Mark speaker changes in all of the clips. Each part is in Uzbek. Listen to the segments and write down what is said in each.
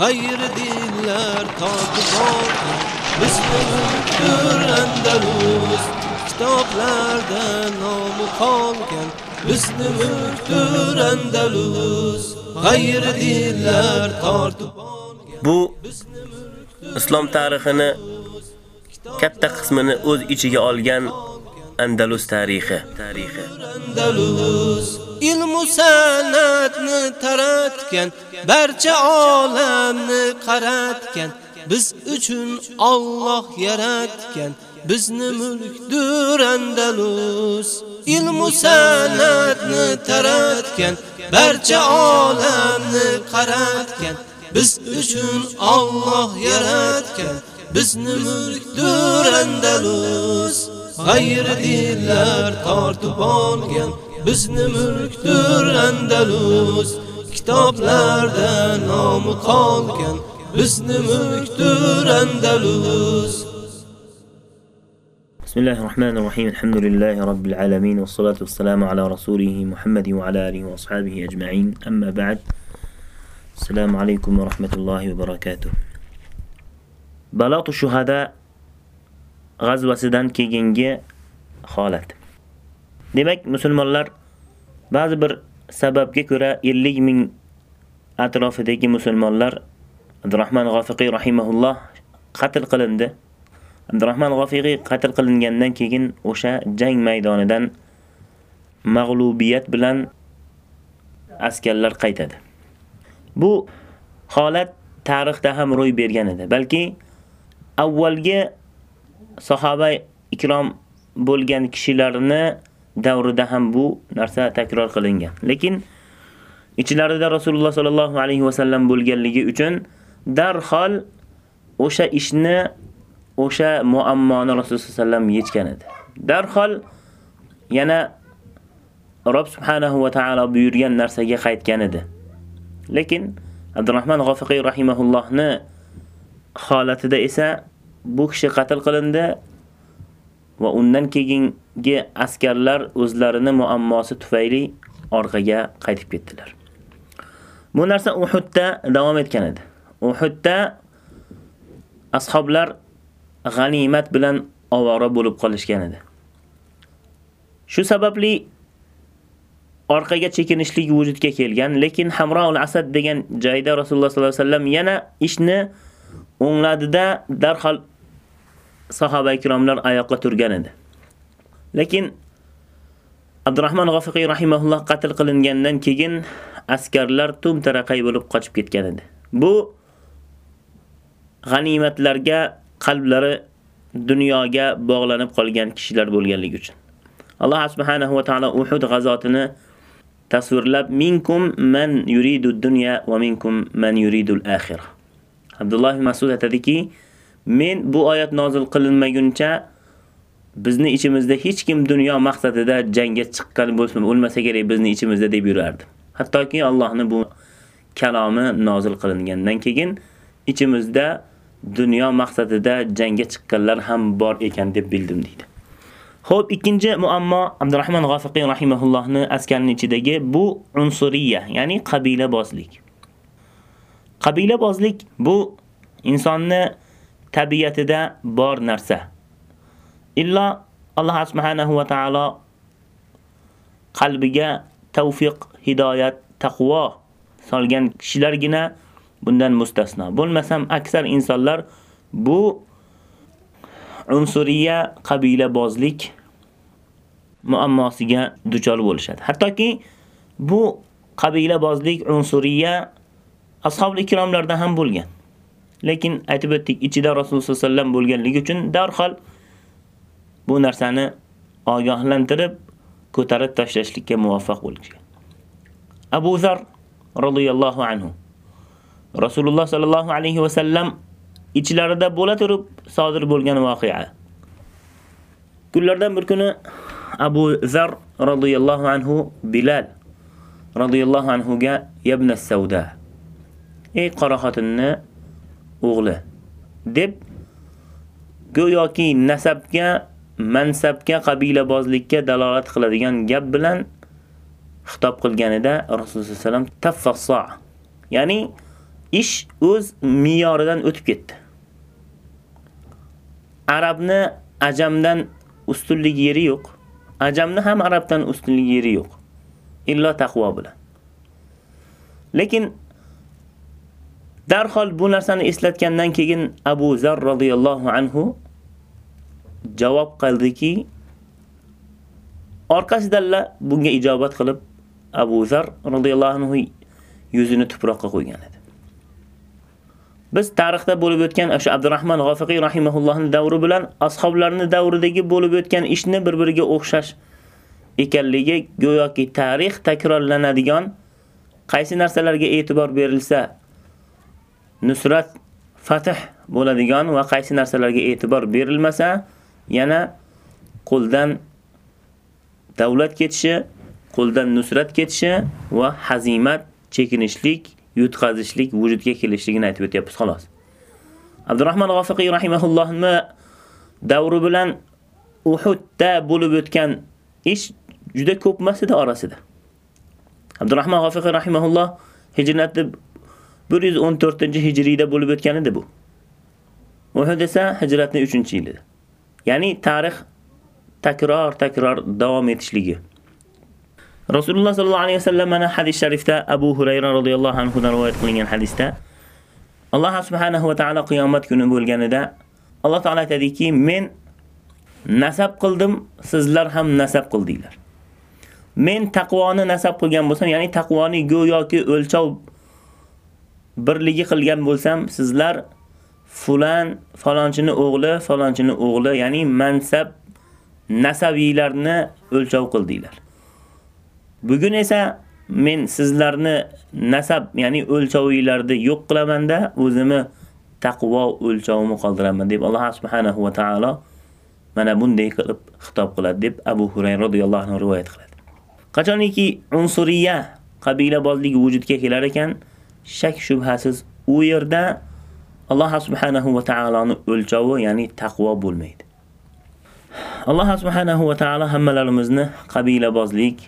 Speaker 1: g'ayri dinlar totib borgan bizni mulkdir Andalus kitoblarda nomi qolgan bizni mulkdir Andalus g'ayri dinlar tortib
Speaker 2: Bu islom tarixini katta qismini o'z ichiga olgan Andalus tarixi. Tarixi.
Speaker 1: Andalus ilmu sanatni taratgan barcha olamni qaratgan biz uchun Alloh yaratgan bizni mulkdir Andalus. Ilmu sanatni taratgan barcha olamni qaratgan biz uchun Alloh yaratgan bizni mulkdir Andalus. G'ayri dinlar tortib olgan bizni mulkdir Andalus kitoblarda nomi qolgan bizni mulkdir Andalus.
Speaker 2: بسم الله الرحمن الرحيم الحمد لله رب العالمين والصلاة والسلام على رسوله محمد وعلى آله وأصحابه أجمعين أما بعد السلام عليكم ورحمة الله وبركاته بلاط الشهداء g'azvasidan keyingi holat. Demak, musulmonlar ba'zi bir sababga ko'ra 50 ming atrofidagi musulmonlar Abdurrahman G'ofiqiy rahimahulloh qatl qilindi. Abdurrahman G'ofiqiy qatl qilingandan keyin o'sha jang maydonidan mag'lubiyat bilan askarlar qaytadi. Bu holat tarixda ham ro'y bergan edi. Balki avvalgi sahaba ikrom bo'lgan kishilarni davrida ham bu narsa takror qilingan. Lekin ichlarida Rasululloh sollallohu alayhi va sallam bo'lganligi uchun darhol o'sha ishni o'sha muammoni Rasululloh sollallohu alayhi yechgan edi. Darhol yana Rob subhanahu va taolo buyurgan narsaga qaytgan edi. Lekin Abdurrahman G'ofiqiy rahimahullohni holatida esa bu kishi qatl qilindi va undan keyingi askarlar o'zlarini muammosi tufayli orqaga qaytib ketdilar. Bu narsa Uhudda davom etgan edi. Uhudda ashoblar g'animat bilan ovora bo'lib qolishgan edi. Shu sababli orqaga chekinishlik vujudga kelgan, lekin Hamroul Asad degan joyda Rasululloh sollallohu alayhi vasallam yana ishni o'ngladida darhol sahaba ikromlar oyoqqa turgan edi. Lekin Abdurrahman G'ofiqiy rahimahulloh qatl qilingandan keyin askarlar tum taraqay bo'lib qochib ketgan edi. Bu g'animatlarga qalblari dunyoga bog'lanib qolgan kishilar bo'lganligi uchun. Alloh subhanahu va taolo Uhud g'azotini tasvirlab minkum man yuridu dunya va minkum man yuridu al-akhirah. Abdulloh Mas'ud aytadiki, men bu oyat nozil qilinmaguncha bizni ichimizda hech kim dunyo maqsadida jangga chiqqan bo'lsin, o'lmasa kerak bizni ichimizda deb yurardi. Hattoki Allohning bu kalomi nozil qilingandan keyin ichimizda dunyo maqsadida jangga chiqqanlar ham bor ekan deb bildim deydi. Xo'p, ikkinchi muammo Abdurrahman G'ofiqiy rahimahullohni askarning ichidagi bu unsuriya, ya'ni qabila bozlik. Qabila bozlik bu insonni tabiatida bor narsa. Illo Alloh subhanahu va taolo qalbiga tavfiq, hidoyat, taqvo solgan kishilargina bundan mustasno. Bo'lmasam aksar insonlar bu unsuriya qabila bozlik muammosiga duchor bo'lishadi. Hattoki bu qabila bozlik unsuriya ashobli ikromlarda ham bo'lgan. Lekin aytib o'tdik, ichida Rasululloh sollallohu alayhi vasallam bo'lganligi uchun darhol bu narsani ogohlantirib, ko'tarib tashlashlikka muvaffaq bo'lgan. Abu Zar radhiyallohu anhu Rasululloh sallallohu alayhi va sallam ichlarida bo'la turib sodir bo'lgan voqea. Kunlardan bir kuni Abu Zar radhiyallohu anhu Bilal radhiyallohu anhu ga ibn Sauda ey qora xotinni o'g'li deb go'yoki nasabga, mansabga, qabilabozlikka dalolat qiladigan gap bilan xitob qilganida Rasululloh sollallohu alayhi vasallam taffassa ya'ni ish o'z me'yoridan o'tib ketdi. Arabni ajamdan ustunlik yeri yo'q. Ajamni ham arabdan ustunlik yeri yo'q. Illo taqvo bilan. Lekin darhol bu narsani eslatgandan keyin Abu Zar radhiyallohu anhu javob qildiki, orqasidanlar bunga ijobat qilib Abu Zar radhiyallohu anhu yuzini tuproqqa qo'ygan edi. Biz tarixda bo'lib o'tgan o'sha Abdurrahman G'ofiqiy rahimahullohning davri bilan ashoblarning davridagi bo'lib o'tgan ishni bir-biriga o'xshash ekanligi go'yoki tarix takrorlanadigan qaysi narsalarga e'tibor berilsa nusrat, fath bo'ladigan va qaysi narsalarga e'tibor berilmasa yana qo'ldan davlat ketishi, qo'ldan nusrat ketishi va hazimat, chekinishlik, yutqazishlik vujudga kelishligini aytib o'tyapmiz xolos. Abdurrahmon G'ofiqiy rahimahullohni davri bilan Uhudda bo'lib o'tgan ish juda ko'p emas orasida. Abdurrahmon G'ofiqiy rahimahulloh hijratni 114-hijriyda bo'lib o'tgan edi bu. Uhud esa hijratning 3-yilida. Ya'ni tarix takror takror davom etishligi. Rasululloh sallallohu alayhi vasallam mana hadis sharifda Abu Hurayra radhiyallohu anhu dan rivoyat qilingan hadisda Alloh subhanahu va taolo qiyomat kuni bo'lganida Alloh taolo aytadiki, men nasab qildim, sizlar ham nasab qildinglar. Men taqvoni nasab qilgan bo'lsam, ya'ni taqvoni go'yoki o'lchov birligi qilgan bo'lsam, sizlar fulan falonchini o'g'li, falonchini o'g'li, ya'ni mansab nasabiylarni o'lchov qildinglar. Bugun esa men sizlarni nasab, ya'ni o'lchovinglarni yo'q qilamanda, o'zimni taqvo o'lchovimni qoldiraman deb Alloh subhanahu va taolo mana bunday qilib xitob qiladi deb Abu Hurayra radhiyallohu anhu rivoyat qiladi. Qachoniki unsuriya qabila bozligi vujudga kelar ekan, shak shubhasiz u yerda Alloh subhanahu va taoloning o'lchovi, ya'ni taqvo bo'lmaydi. Alloh subhanahu va taolo hammalarimizni qabila bozlik,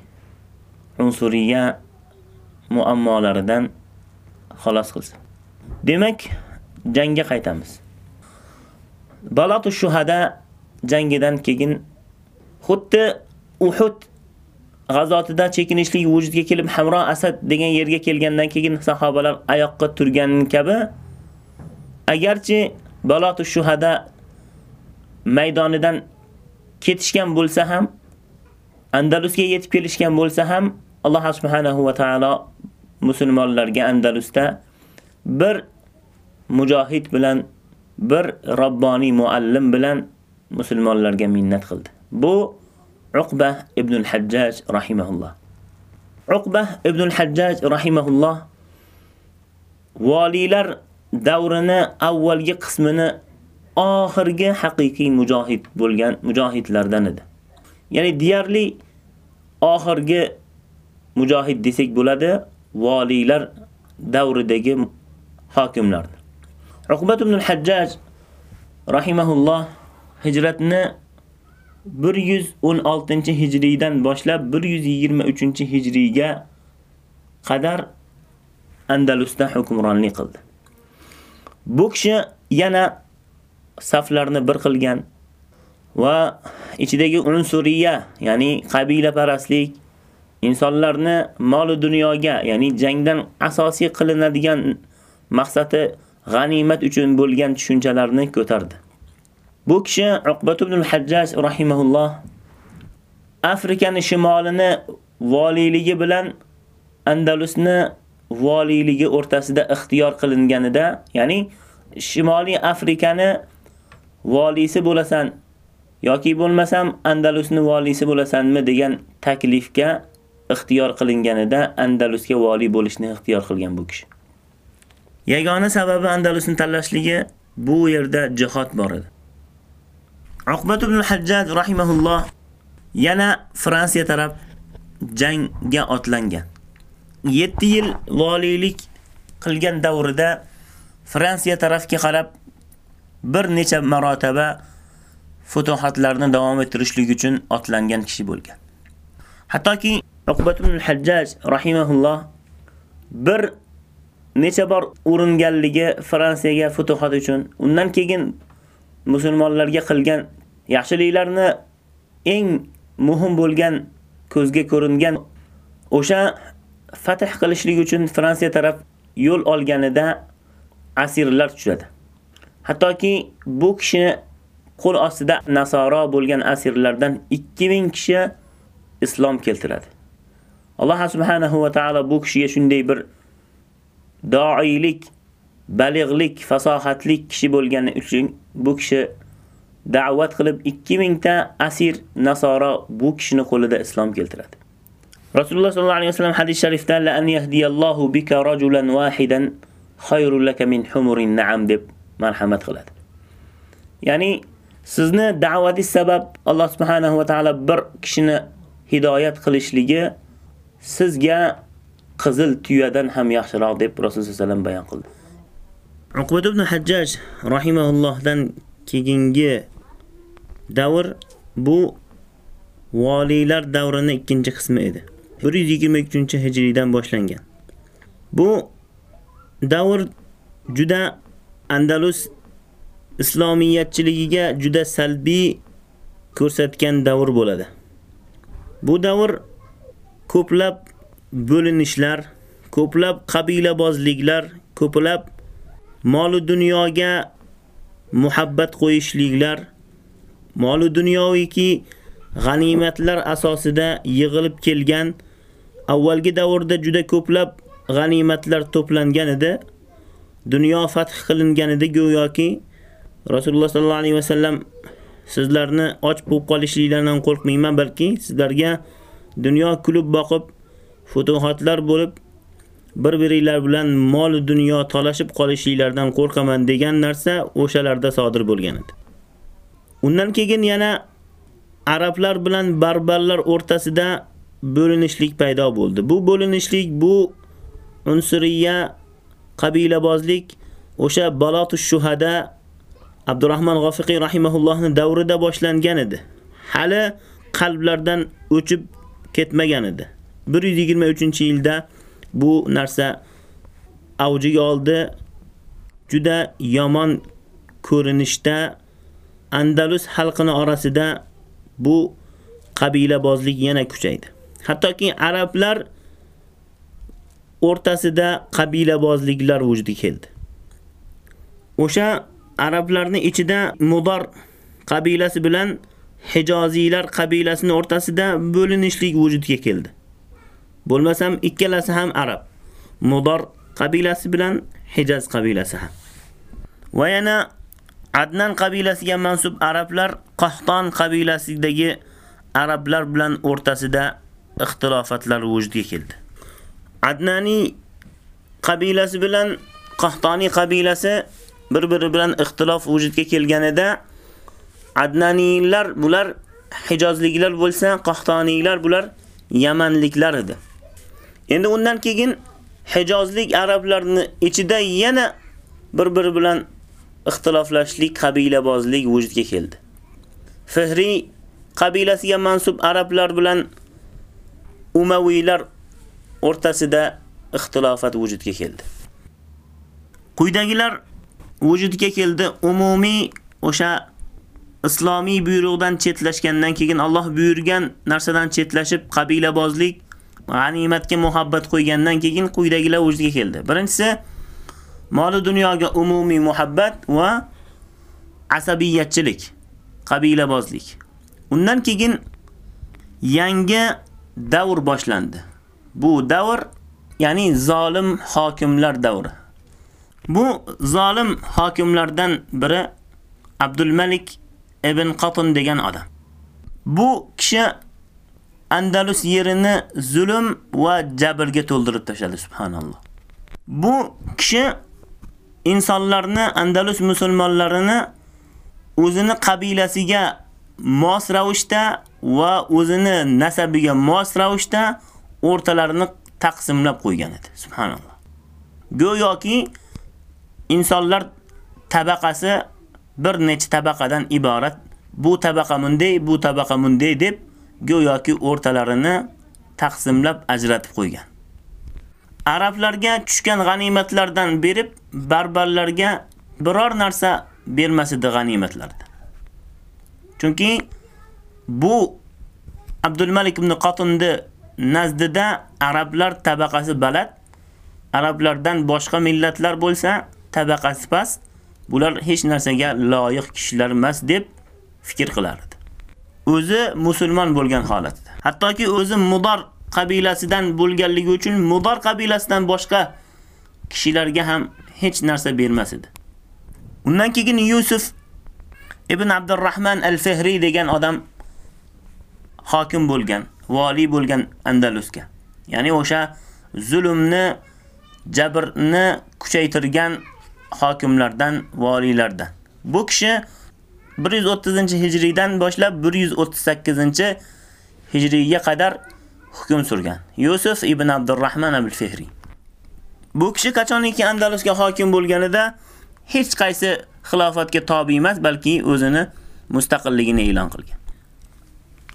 Speaker 2: unsuriya muammolaridan xalos qilsin. Demak, jangga qaytamiz. Balatu shuhada jangidan keyin xuddi Uhud g'azotida chekinishlik vujudga kelib Hamro Asad degan yerga kelgandan keyin sahobalar oyoqqa turgan kabi agarchi balot shuhada maydonidan ketishgan bo'lsa ham Andalusga yetib kelishgan bo'lsa ham Alloh subhanahu va taolo musulmonlarga Andalusda bir mujohid bilan bir robboniy muallim bilan musulmonlarga minnat qildi. Bu Uqba ibn al-Hajjaj rahimahulloh. Uqba ibn al-Hajjaj rahimahulloh valilar davrini avvalgi qismini oxirgi haqiqiy mujohid bo'lgan mujohidlardan edi. Ya'ni deyarli oxirgi mujohid desak bo'ladi, valilar davridagi hokimlar. Uqbat ibn al-Hajjaj rahimahulloh hijratni 116-hijriydan boshlab 123-hijriyga qadar Andalusda hukmronlik qildi. Bu kishi yana saflarni bir qilgan va ichidagi unsuriya, ya'ni qabila parastlik, insonlarni mol dunyoga, ya'ni jangdan asosiy qilinadigan maqsadi g'animat uchun bo'lgan tushunchalarni ko'tardi. Bu kishi Uqbat ibn al-Hajjaj rahimahulloh Afrikaning shimolini valiligi bilan Andalusni valiyligi o'rtasida ixtiyor qilinganida, ya'ni Shimoliy Afrikani valisi bo'lasan yoki bo'lmasam Andalusni valisi bo'lasanmi degan taklifga ixtiyor qilinganida Andalusga vali bo'lishni ixtiyor qilgan bu kishi. Yagona sababi Andalusni tanlashligi bu yerda jihad bor edi. Uqbat ibn al-Hajjaj rahimahulloh yana Fransiya taraf jangga otlangan. 7 yil valiylik qilgan davrida Fransiya tarafga qarab bir necha marotaba futuhatlarni davom ettirishlik uchun otlangan kishi bo'lgan. Hattoki Uqbat ibn al-Hajjaj rahimahulloh bir necha bor uringanligi Fransiyaga futuhat uchun. Undan keyin musulmonlarga qilgan yaxshiliklarni eng muhim bo'lgan ko'zga ko'ringan o'sha fath qilishlik uchun Fransiya taraf yo'l olganida asirlar tushadi. Hattoki bu kishi qo'l ostida nasoro bo'lgan asirlardan 2000 kishi islom keltiradi. Alloh subhanahu va taolo bu kishiga shunday bir doiylik, balig'lik, fasohatlik kishi bo'lgani uchun bu kishi da'vat qilib 2000 ta asir nasoro bu kishini qo'lida islom keltiradi. Rasululloh sollallohu alayhi vasallam hadis sharifda la an yahdiyallohu bika rajulan wahidan khayrul laka min humurin na'am deb marhamat qiladi. Ya'ni sizni da'vatingiz sabab Alloh subhanahu va taolo bir kishini hidoyat qilishligi sizga qizil tuyadan ham yaxshiroq deb Rasululloh sollallohu alayhi vasallam bayon qildi. Uqbat ibn Hajjaj rahimahullohdan keyingi davr bu valiylar davrining ikkinchi qismi edi. 123-hijriydan boshlangan. Bu davr juda Andalus islomiyatchiligiga juda salbiy ko'rsatgan davr bo'ladi. Bu davr ko'plab bo'linishlar, ko'plab qabilabozliklar, ko'plab mol dunyoga muhabbat qo'yishliklar, mol dunyoviki g'animatlar asosida yig'ilib kelgan avvalgi davrda juda ko'plab g'animatlar to'plangan edi. Dunyo fath qilinganida go'yoki Rasululloh sallallohu alayhi vasallam sizlarni och bo'lib qolishlikdan qo'rqmayman, balki sizlarga dunyo kulib boqib futuhatlar bo'lib bir-biringlar bilan mol dunyo talashib qolishinglardan qo'rqaman degan narsa o'shalarda sodir bo'lgan edi. Undan keyin yana arablar bilan barbarlar o'rtasida bo'linishlik paydo bo'ldi. Bu bo'linishlik bu unsuriya qabilabozlik o'sha Balotush shuhada Abdurrahman G'ofiqiy rahimahullohning davrida boshlangan edi. Hali qalblardan o'chib ketmagan edi. 123-yilda bu narsa avjiga oldi. Juda yomon ko'rinishda Andalus xalqini orasida bu qabilabozlik yana kuchaydi. Hattoki arablar o'rtasida qabilabozliklar vujudga keldi. O'sha arablarning ichida Mudar qabilasi bilan Hijoziylar qabilasining o'rtasida bo'linishlik vujudga keldi. Bo'lmasam ikkalasi ham arab. Mudar qabilasi bilan Hijaz qabilasi ham. Va yana Adnan qabilasiga mansub arablar Qahton qabilasidagi arablar bilan o'rtasida ixtilofatlar vujudga keldi. Adnani qabilasi bilan Qahtoni qabilasi bir-biri bilan ixtilof vujudga kelganida Adnaniylar bular Hijozliklar bo'lsa, Qahtoniylar bular Yamanliklar edi. Endi undan keyin Hijozlik arablarni ichida yana bir-biri bilan ixtiloflashlik, qabilabozlik vujudga keldi. Fihri qabilasiga mansub arablar bilan Umaviylar o'rtasida ixtilofat vujudga keldi. Quyidagilar vujudga keldi. Umumiy o'sha islomiy buyruqdan chetlashgandan keyin Alloh buyurgan narsadan chetlashib qabilabozlik, g'animatga muhabbat qo'ygandan keyin quyidagilar vujudga keldi. Birinchisi moli dunyoga umumiy muhabbat va asabiyatchilik, qabilabozlik. Undan keyin yangi davr boshlandi. Bu davr ya'ni zolim hokimlar davri. Bu zolim hokimlardan biri Abdul Malik ibn Qatun degan odam. Bu kishi Andalus yerini zulm va jabrga to'ldirib tashladi subhanalloh. Bu kishi insonlarni Andalus musulmonlarini o'zini qabilasiga mos ravishda va o'zini nasabiga mos ravishda o'rtalarini taqsimlab qo'ygan edi. Subhanalloh. Go'yoki insonlar tabaqasi bir necha tabaqadan iborat. Bu tabaqa bunday, bu tabaqa bunday deb go'yoki o'rtalarini taqsimlab ajratib qo'ygan. arablarga tushgan g'animatlardan berib, barbarlarga biror narsa bermas edi g'animatlardan. Chunki bu Abdulmalik ibn Qatinni nazdida arablar tabaqasi baland, arablardan boshqa millatlar bo'lsa, tabaqasi past, bular hech narsaga loyiq kishilar emas deb fikr qilardi. O'zi musulmon bo'lgan holatda. Hattoki o'zi Mudar qabilasidan bo'lganligi uchun Mudar qabilasidan boshqa kishilarga ham hech narsa bermas edi. Undan keyin Yusuf ibn Abdurrahman al-Fihri degan odam hokim bo'lgan, vali bo'lgan Andalusga. Ya'ni o'sha zulmni, jabrni kuchaytirgan hokimlardan, valilardan. Bu kishi 130-hijriydan boshlab 138-hijriyga qadar hukm surgan. Yusuf ibn Abdurrahman al-Fihri. Bu kishi qachonki Andalusga hokim bo'lganida hech qaysi xilofatga tobi emas, balki o'zini mustaqilligini e'lon qilgan.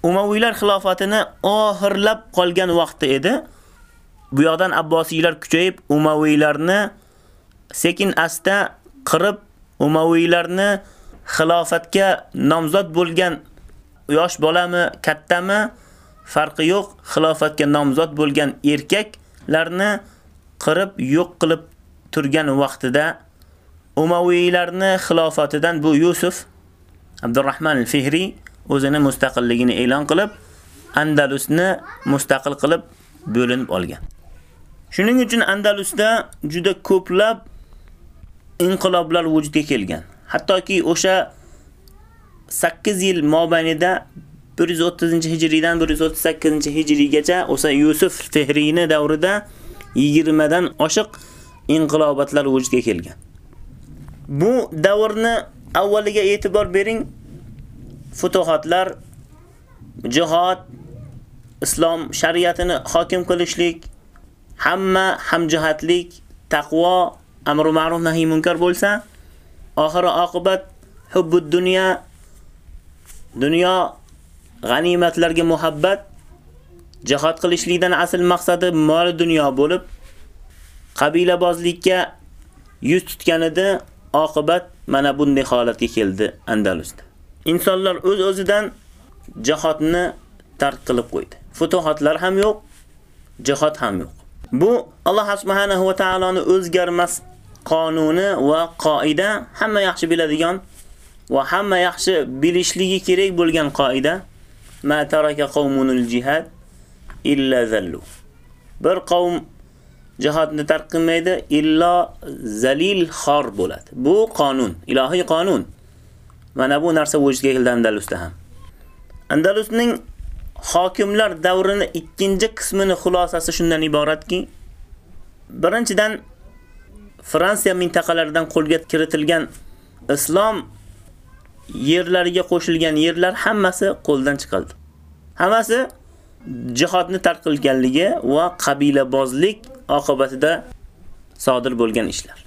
Speaker 2: Umaviylar xilofatini oxirlab qolgan vaqti edi. Bu yoqdan Abbosiylar kuchayib, Umaviylarni sekin asta qirib, Umaviylarni xilofatga nomzod bo'lgan yosh bolami, kattami farqi yo'q, xilofatga nomzod bo'lgan erkaklarni qirib yo'q qilib turgan vaqtida Umaviylarni xilofatidan bu Yusuf Abdurrahman al-Fihri o'zini mustaqilligini e'lon qilib, Andalusni mustaqil qilib bo'linib olgan. Shuning uchun Andalusda juda ko'plab inqiloblar vujudga kelgan. Hattoki o'sha 8 yil mobaynida 130-hijriydan 138-hijriygacha o'sha Yusuf Fihriyni davrida 20 dan oshiq inqilobatlar vujudga kelgan. Bu davrni avvaliga e'tibor bering, futuhatlar, jihad, islom shariatini hokim qilishlik, hamma hamjihatlik, taqvo, amr ma'ruf nahiy munkar bo'lsa, oxiri oqibat hubbud dunyo dunyo g'animatlarga muhabbat jihad qilishlikdan asl maqsadi mol dunyo bo'lib qabila bozlikka yuz tutganida oqibat mana bunday holatga keldi Andalusda. Insonlar o'z-o'zidan jihodni tark qilib qo'ydi. Futuhatlar ham yo'q, jihad ham yo'q. Bu Alloh subhanahu va taoloning o'zgarmas qonuni va qoida hamma yaxshi biladigan va hamma yaxshi bilishligi kerak bo'lgan qoida ma taraka qawmunul jihad illa zallu. Bir qavm jihodni tark qilmaydi illo zalil xor bo'ladi. Bu qonun, ilohiy qonun. Mana bu narsa vujudga keldi Andalusda ham. Andalusning hokimlar davrini ikkinchi qismini xulosasi shundan iboratki, birinchidan Fransiya mintaqalaridan qo'lga kiritilgan islom yerlariga qo'shilgan yerlar hammasi qo'ldan chiqildi. Hammasi jihodni tark qilganligi va qabilabozlik oqibatida sodir bo'lgan ishlar.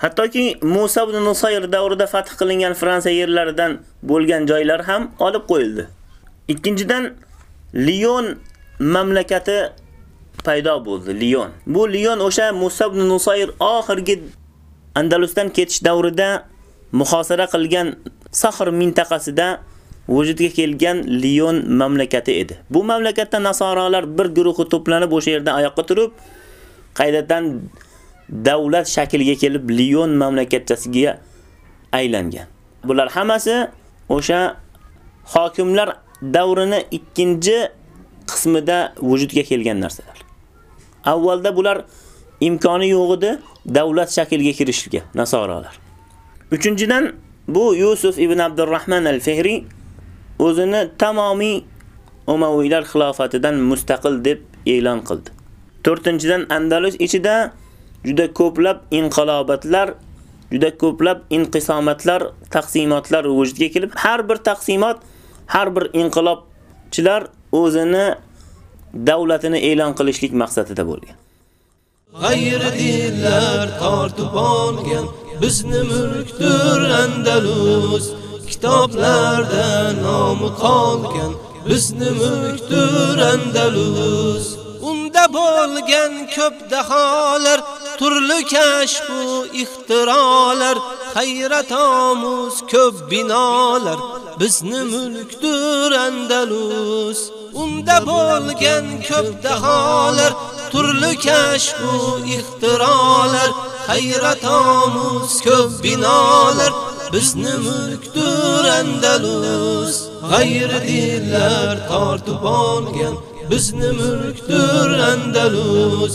Speaker 2: Hattoki Musa ibn Nusayr davrida fath qilingan Fransiya yerlaridan bo'lgan joylar ham olib qo'yildi. Ikkinchidan Lyon mamlakati paydo bo'ldi, Lyon. Bu Lyon o'sha Musa ibn Nusayr oxirgi Andalusdan ketish davrida muhosara qilgan Sahr mintaqasida vujudga kelgan Lyon mamlakati edi. Bu mamlakatda nasoralar bir guruhi to'planib o'sha yerda oyoqqa turib, qaydadan davlat shakliga kelib Lyon mamlakatchasiga aylangan. Bular hammasi o'sha hokimlar davrini ikkinchi qismida vujudga kelgan narsalar. Avvalda bular imkoni yo'q edi davlat shakliga kirishga nasoralar. Uchinchidan bu Yusuf ibn Abdurrahman al-Fihri o'zini tamomiy Umayylar xilofatidan mustaqil deb e'lon qildi. 4-dan Andalus ichida juda ko'plab inqilobatlar, juda ko'plab inqisomatlar, taqsimotlar vujudga kelib, har bir taqsimot, har bir inqilobchilar o'zini davlatini e'lon qilishlik maqsadida bo'lgan.
Speaker 1: G'ayri dinlar tortib olgan bizni mulkdir Andalus kitoblarda nomi qolgan bizni mulkdir Andalus unda bo'lgan ko'p daholar turli kashfu ixtirolar hayrat omuz ko'p binolar. Bizni mulkdir andalus unda bo'lgan ko'p daholar. Turli kashfu ixtirolar hayrat omuz ko'p binolar. Bizni mulkdir andalus g'ayri dillar tortib olgan. Bizni mulkdir andalus.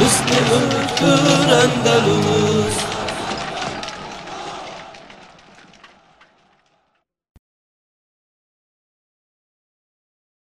Speaker 1: Üstünün Endelus